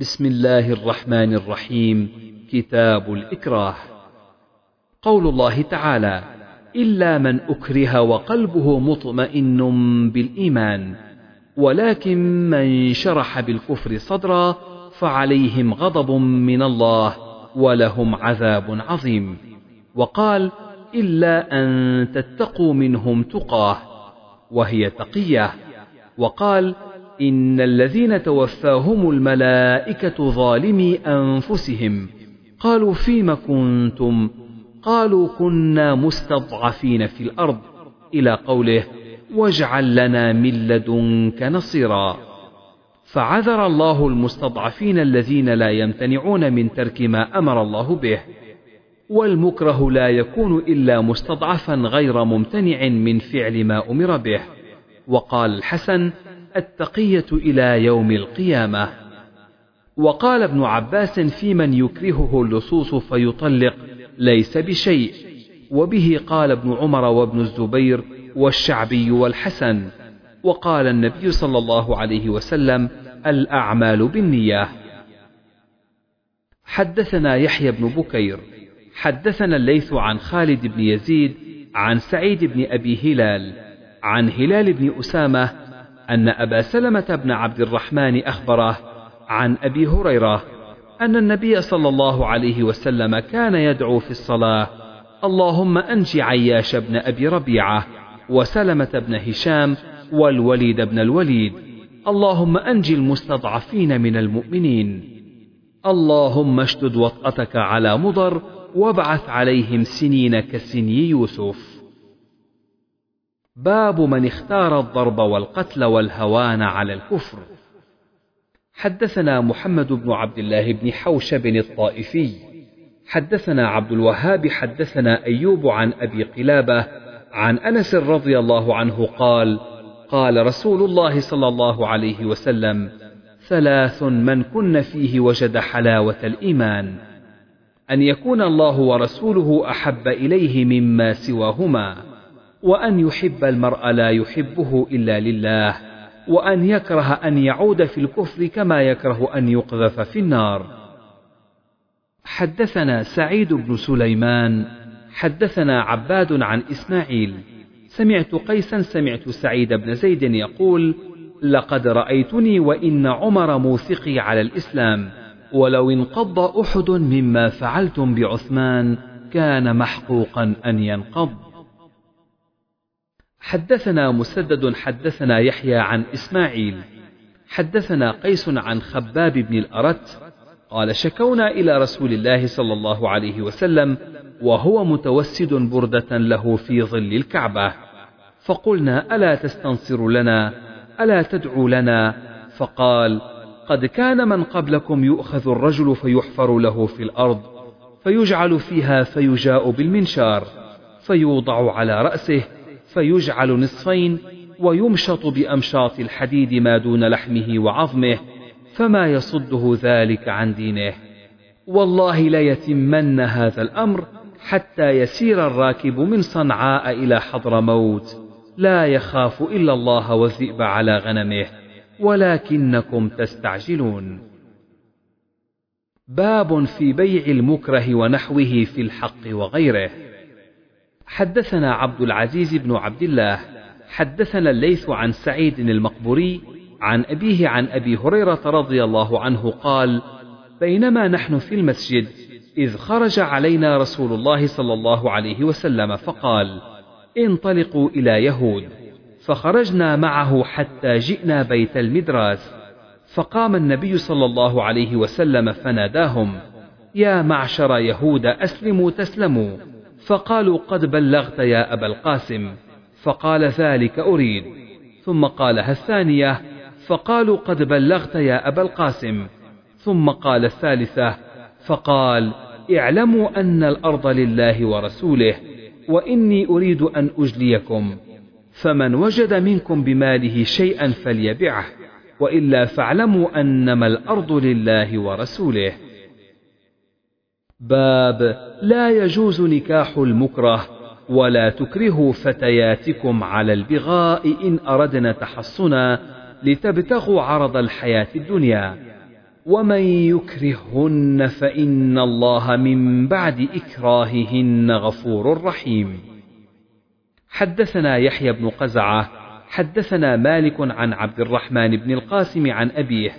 بسم الله الرحمن الرحيم. كتاب الإكراه. قول الله تعالى إلا من أكره وقلبه مطمئن بالإيمان ولكن من شرح بالكفر صدرا فعليهم غضب من الله ولهم عذاب عظيم. وقال إلا أن تتقوا منهم تقاه وهي تقية. وقال إن الذين توفاهم الملائكة ظالمي أنفسهم. قالوا فيم كنتم؟ قالوا كنا مستضعفين في الأرض. إلى قوله واجعل لنا من لدنك نصيرا. فعذر الله المستضعفين الذين لا يمتنعون من ترك ما أمر الله به. والمكره لا يكون إلا مستضعفا غير ممتنع من فعل ما أمر به. وقال الحسن التقية إلى يوم القيامة. وقال ابن عباس في من يكرهه اللصوص فيطلق ليس بشيء. وبه قال ابن عمر وابن الزبير والشعبي والحسن. وقال النبي صلى الله عليه وسلم الأعمال بالنية. حدثنا يحيى بن بكير. حدثنا الليث عن خالد بن يزيد عن سعيد بن أبي هلال عن هلال بن أسامة أن أبا سلمة بن عبد الرحمن أخبره عن أبي هريرة أن النبي صلى الله عليه وسلم كان يدعو في الصلاة اللهم أنج عياش بن أبي ربيعة وسلمة بن هشام والوليد بن الوليد اللهم أنج المستضعفين من المؤمنين. اللهم اشدد وطأتك على مضر وابعث عليهم سنين كسني يوسف. باب من اختار الضرب والقتل والهوان على الكفر. حدثنا محمد بن عبد الله بن حوشب الطائفي. حدثنا عبد الوهاب. حدثنا أيوب عن أبي قلابة عن أنس رضي الله عنه قال قال رسول الله صلى الله عليه وسلم ثلاث من كن فيه وجد حلاوة الإيمان. أن يكون الله ورسوله أحب إليه مما سواهما. وأن يحب المرء لا يحبه إلا لله وأن يكره أن يعود في الكفر كما يكره أن يقذف في النار. حدثنا سعيد بن سليمان حدثنا عباد عن إسماعيل. سمعت قيسا سمعت سعيد بن زيد يقول لقد رأيتني وإن عمر موثقي على الإسلام ولو انقض أحد مما فعلتم بعثمان كان محقوقا أن ينقض. حدثنا مسدد حدثنا يحيى عن إسماعيل حدثنا قيس عن خباب بن الأرت قال شكونا إلى رسول الله صلى الله عليه وسلم وهو متوسد بردة له في ظل الكعبة. فقلنا ألا تستنصر لنا؟ ألا تدعو لنا؟ فقال قد كان من قبلكم يؤخذ الرجل فيحفر له في الأرض فيجعل فيها فيجاء بالمنشار فيوضع على رأسه فيجعل نصفين ويمشط بأمشاط الحديد ما دون لحمه وعظمه فما يصده ذلك عن دينه. والله ليتمن هذا الأمر حتى يسير الراكب من صنعاء إلى حضرموت لا يخاف إلا الله والذئب على غنمه. ولكنكم تستعجلون. باب في بيع المكره ونحوه في الحق وغيره. حدثنا عبد العزيز بن عبد الله حدثنا الليث عن سعيد المقبوري عن أبيه عن أبي هريرة رضي الله عنه قال بينما نحن في المسجد إذ خرج علينا رسول الله صلى الله عليه وسلم فقال انطلقوا إلى يهود. فخرجنا معه حتى جئنا بيت المدراس. فقام النبي صلى الله عليه وسلم فناداهم يا معشر يهود أسلموا تسلموا. فقالوا قد بلغت يا أبا القاسم فقال ذلك أريد. ثم قالها الثانية فقالوا قد بلغت يا أبا القاسم. ثم قال الثالثة فقال اعلموا أن الأرض لله ورسوله وإني أريد أن أجليكم. فمن وجد منكم بماله شيئا فليبعه وإلا فاعلموا أنما الأرض لله ورسوله. باب لا يجوز نكاح المكره ولا تكرهوا فتياتكم على البغاء إن أردنا تحصنا لتبتغوا عرض الحياة الدنيا. ومن يكرههن فإن الله من بعد إكراههن غفور رحيم. حدثنا يحيى بن قزعة حدثنا مالك عن عبد الرحمن بن القاسم عن أبيه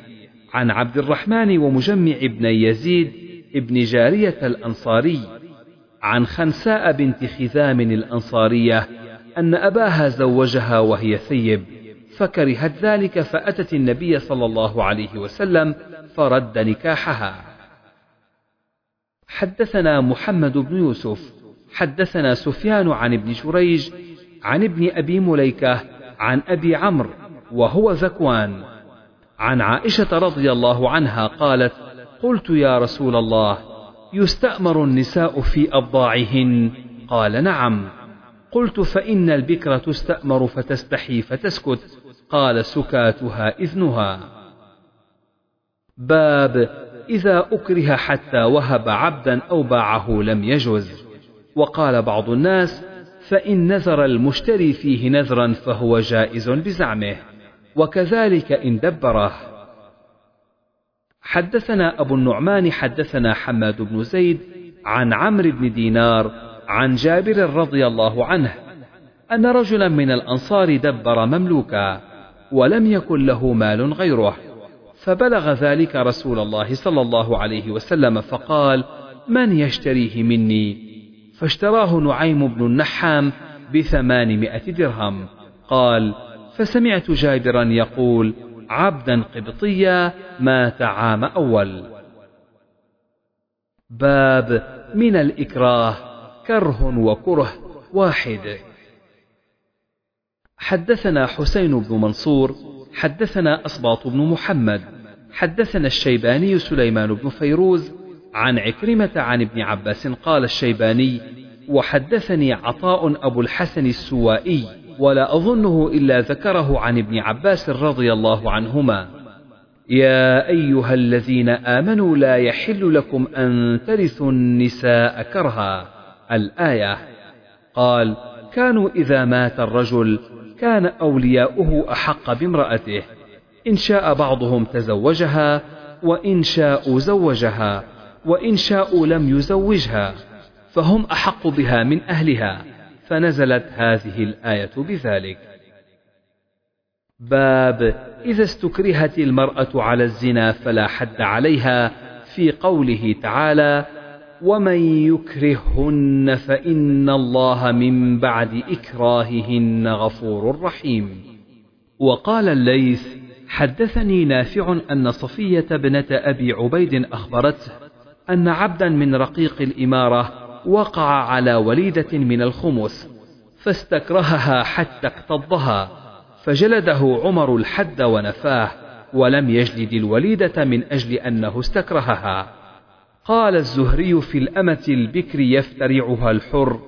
عن عبد الرحمن ومجمع بن يزيد ابن جارية الأنصاري عن خنساء بنت خذام الأنصارية أن أباها زوجها وهي ثيب فكرهت ذلك فأتت النبي صلى الله عليه وسلم فرد نكاحها. حدثنا محمد بن يوسف حدثنا سفيان عن ابن جريج عن ابن أبي مليكة عن أبي عمرو وهو ذكوان. عن عائشة رضي الله عنها قالت قلت يا رسول الله يستأمر النساء في أبضاعهن؟ قال نعم. قلت فإن البكر تستأمر فتستحي فتسكت. قال سكاتها إذنها. باب إذا أكره حتى وهب عبدا أو باعه لم يجز. وقال بعض الناس فإن نذر المشتري فيه نذرا فهو جائز بزعمه. وكذلك إن دبره. حدثنا أبو النعمان حدثنا حماد بن زيد عن عمرو بن دينار عن جابر رضي الله عنه أن رجلا من الأنصار دبر مملوكا ولم يكن له مال غيره فبلغ ذلك رسول الله صلى الله عليه وسلم فقال من يشتريه مني؟ فاشتراه نعيم بن النحام بثمانمائة درهم. قال فسمعت جابرا يقول عبدا قبطيا مات عام أول. باب من الإكراه كره وكره واحد. حدثنا حسين بن منصور حدثنا أصباط بن محمد حدثنا الشيباني سليمان بن فيروز عن عكرمة عن ابن عباس قال الشيباني وحدثني عطاء أبو الحسن السوائي ولا أظنه إلا ذكره عن ابن عباس رضي الله عنهما. يا أيها الذين آمنوا لا يحل لكم أن ترثوا النساء كرها. الآية. قال كانوا إذا مات الرجل كان أولياؤه أحق بامرأته. إن شاء بعضهم تزوجها وإن شاءوا زوجها وإن شاءوا لم يزوجها فهم أحق بها من أهلها. فنزلت هذه الآية بذلك. باب إذا استكرهت المرأة على الزنا فلا حد عليها في قوله تعالى ومن يكرههن فإن الله من بعد إكراههن غفور رحيم. وقال الليث حدثني نافع أن صفية ابنة أبي عبيد أخبرته أن عبدا من رقيق الإمارة وقع على وليدة من الخمس فاستكرهها حتى اكتضها فجلده عمر الحد ونفاه ولم يجلد الوليدة من أجل أنه استكرهها. قال الزهري في الأمة البكر يفترعها الحر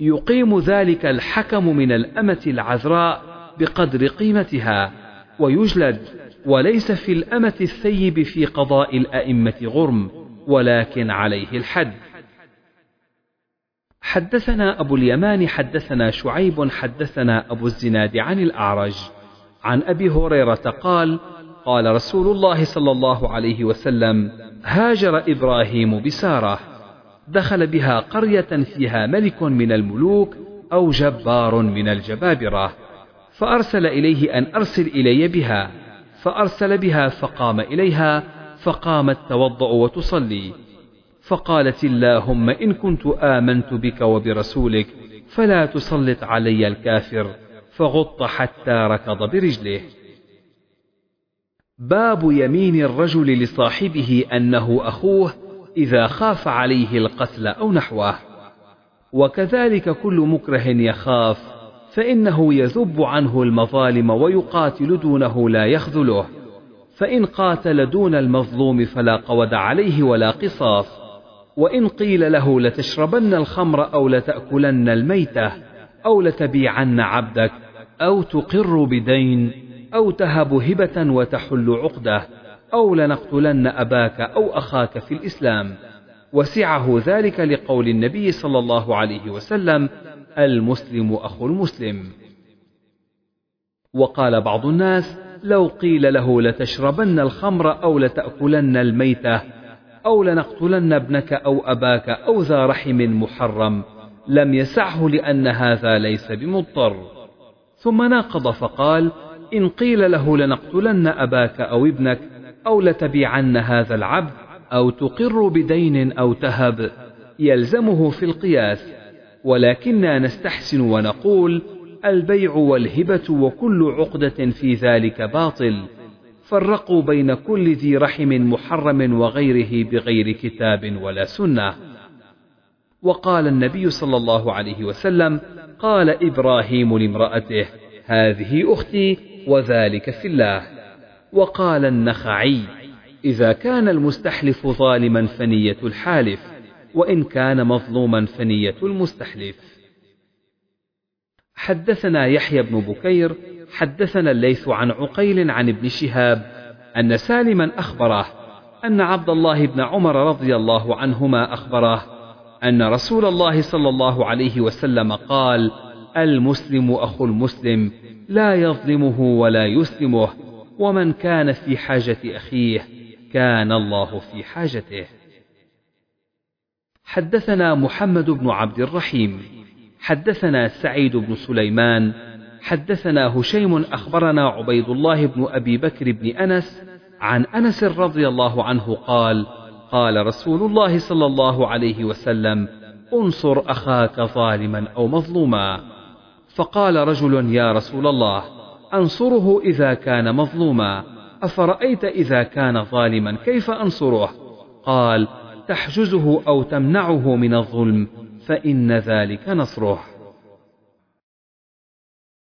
يقيم ذلك الحكم من الأمة العذراء بقدر قيمتها ويجلد وليس في الأمة الثيب في قضاء الأئمة غرم ولكن عليه الحد. حدثنا أبو اليمان حدثنا شعيب حدثنا أبو الزناد عن الأعرج. عن أبي هريرة قال قال رسول الله صلى الله عليه وسلم هاجر إبراهيم بسارة. دخل بها قرية فيها ملك من الملوك أو جبار من الجبابرة. فأرسل إليه أن أرسل إلي بها. فأرسل بها فقام إليها فقامت توضأ وتصلي. فقالت اللهم إن كنت آمنت بك وبرسولك فلا تسلط علي الكافر فغط حتى ركض برجله. باب يمين الرجل لصاحبه أنه أخوه إذا خاف عليه القتل أو نحوه. وكذلك كل مكره يخاف فإنه يذب عنه المظالم ويقاتل دونه لا يخذله. فإن قاتل دون المظلوم فلا قود عليه ولا قصاص. وإن قيل له لتشربن الخمر أو لتأكلن الميتة أو لتبيعن عبدك أو تقر بدين أو تهب هبة وتحل عقدة أو لنقتلن أباك أو أخاك في الإسلام. وسعه ذلك لقول النبي صلى الله عليه وسلم المسلم أخو المسلم. وقال بعض الناس لو قيل له لتشربن الخمر أو لتأكلن الميتة أو لنقتلن ابنك أو أباك أو ذا رحم محرم. لم يسعه لأن هذا ليس بمضطر. ثم ناقض فقال إن قيل له لنقتلن أباك أو ابنك أو لتبيعن هذا العبد أو تقر بدين أو تهب يلزمه في القياس. ولكننا نستحسن ونقول البيع والهبة وكل عقدة في ذلك باطل. فرقوا بين كل ذي رحم محرم وغيره بغير كتاب ولا سنة. وقال النبي صلى الله عليه وسلم قال إبراهيم لامرأته هذه أختي وذلك في الله. وقال النخعي إذا كان المستحلف ظالما فنية الحالف وإن كان مظلوما فنية المستحلف. حدثنا يحيى بن بكير حدثنا الليث عن عقيل عن ابن شهاب أن سالما أخبره أن عبد الله بن عمر رضي الله عنهما أخبره أن رسول الله صلى الله عليه وسلم قال المسلم أخو المسلم لا يظلمه ولا يسلمه ومن كان في حاجة أخيه كان الله في حاجته. حدثنا محمد بن عبد الرحيم حدثنا سعيد بن سليمان حدثنا هشيم أخبرنا عبيد الله بن أبي بكر بن أنس عن أنس رضي الله عنه قال قال رسول الله صلى الله عليه وسلم انصر أخاك ظالما أو مظلوما. فقال رجل يا رسول الله أنصره إذا كان مظلوما. أفرأيت إذا كان ظالما كيف أنصره؟ قال تحجزه أو تمنعه من الظلم فإن ذلك نصره.